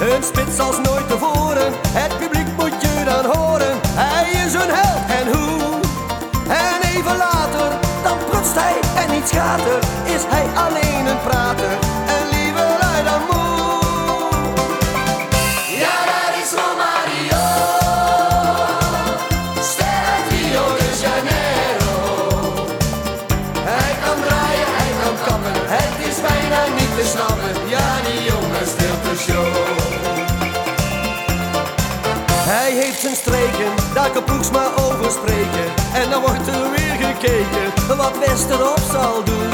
een spits als nooit tevoren. Het publiek moet je dan horen, hij is een held en hoe. En even later, dan protst hij en niet schater, is hij alleen een prater. En liever lui dan moe. Ja, dat is Romario. Ster uit Rio de Janeiro. Hij kan draaien, hij kan kappen. Het is bijna niet te snappen. Heeft zijn streken, daar kan Ploegs maar over spreken. En dan wordt er weer gekeken wat Wester op zal doen.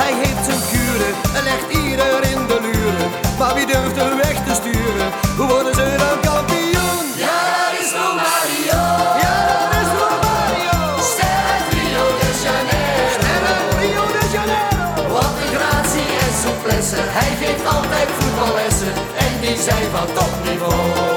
Hij heeft zijn kuren en legt ieder in de luren. Maar wie durft de weg te sturen? Hoe worden ze dan kampioen? Ja, dat is Romario. Ja, dat is Romario! Ster uit Rio de Janeiro. Uit Rio de Janeiro! Wat een gratie en souplesse. Hij geeft altijd voetballessen. En die zijn van topniveau.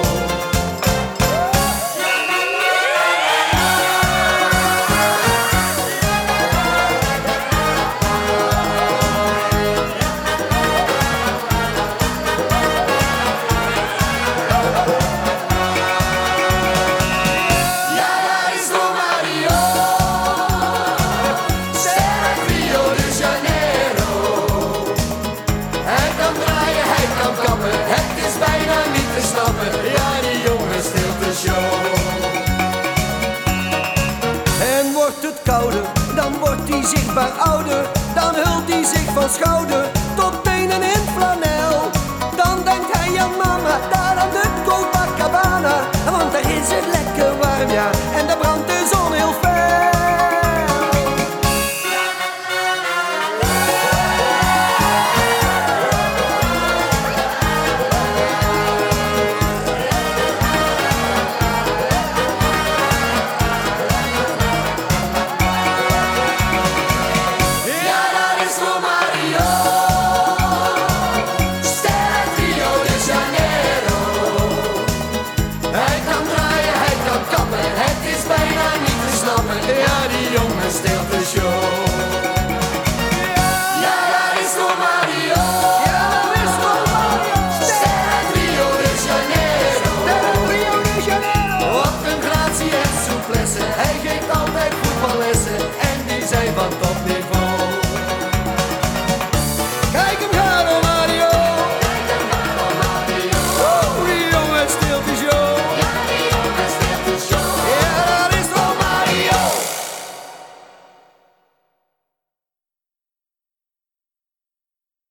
Het is bijna niet te snappen. Ja, die jongen stilt de show. En wordt het kouder, dan wordt hij zichtbaar ouder. Dan hult hij zich van schouder tot benen in flanel. Dan denkt hij aan mama, daar aan de Copacabana. Want daar is het lekker warm, ja.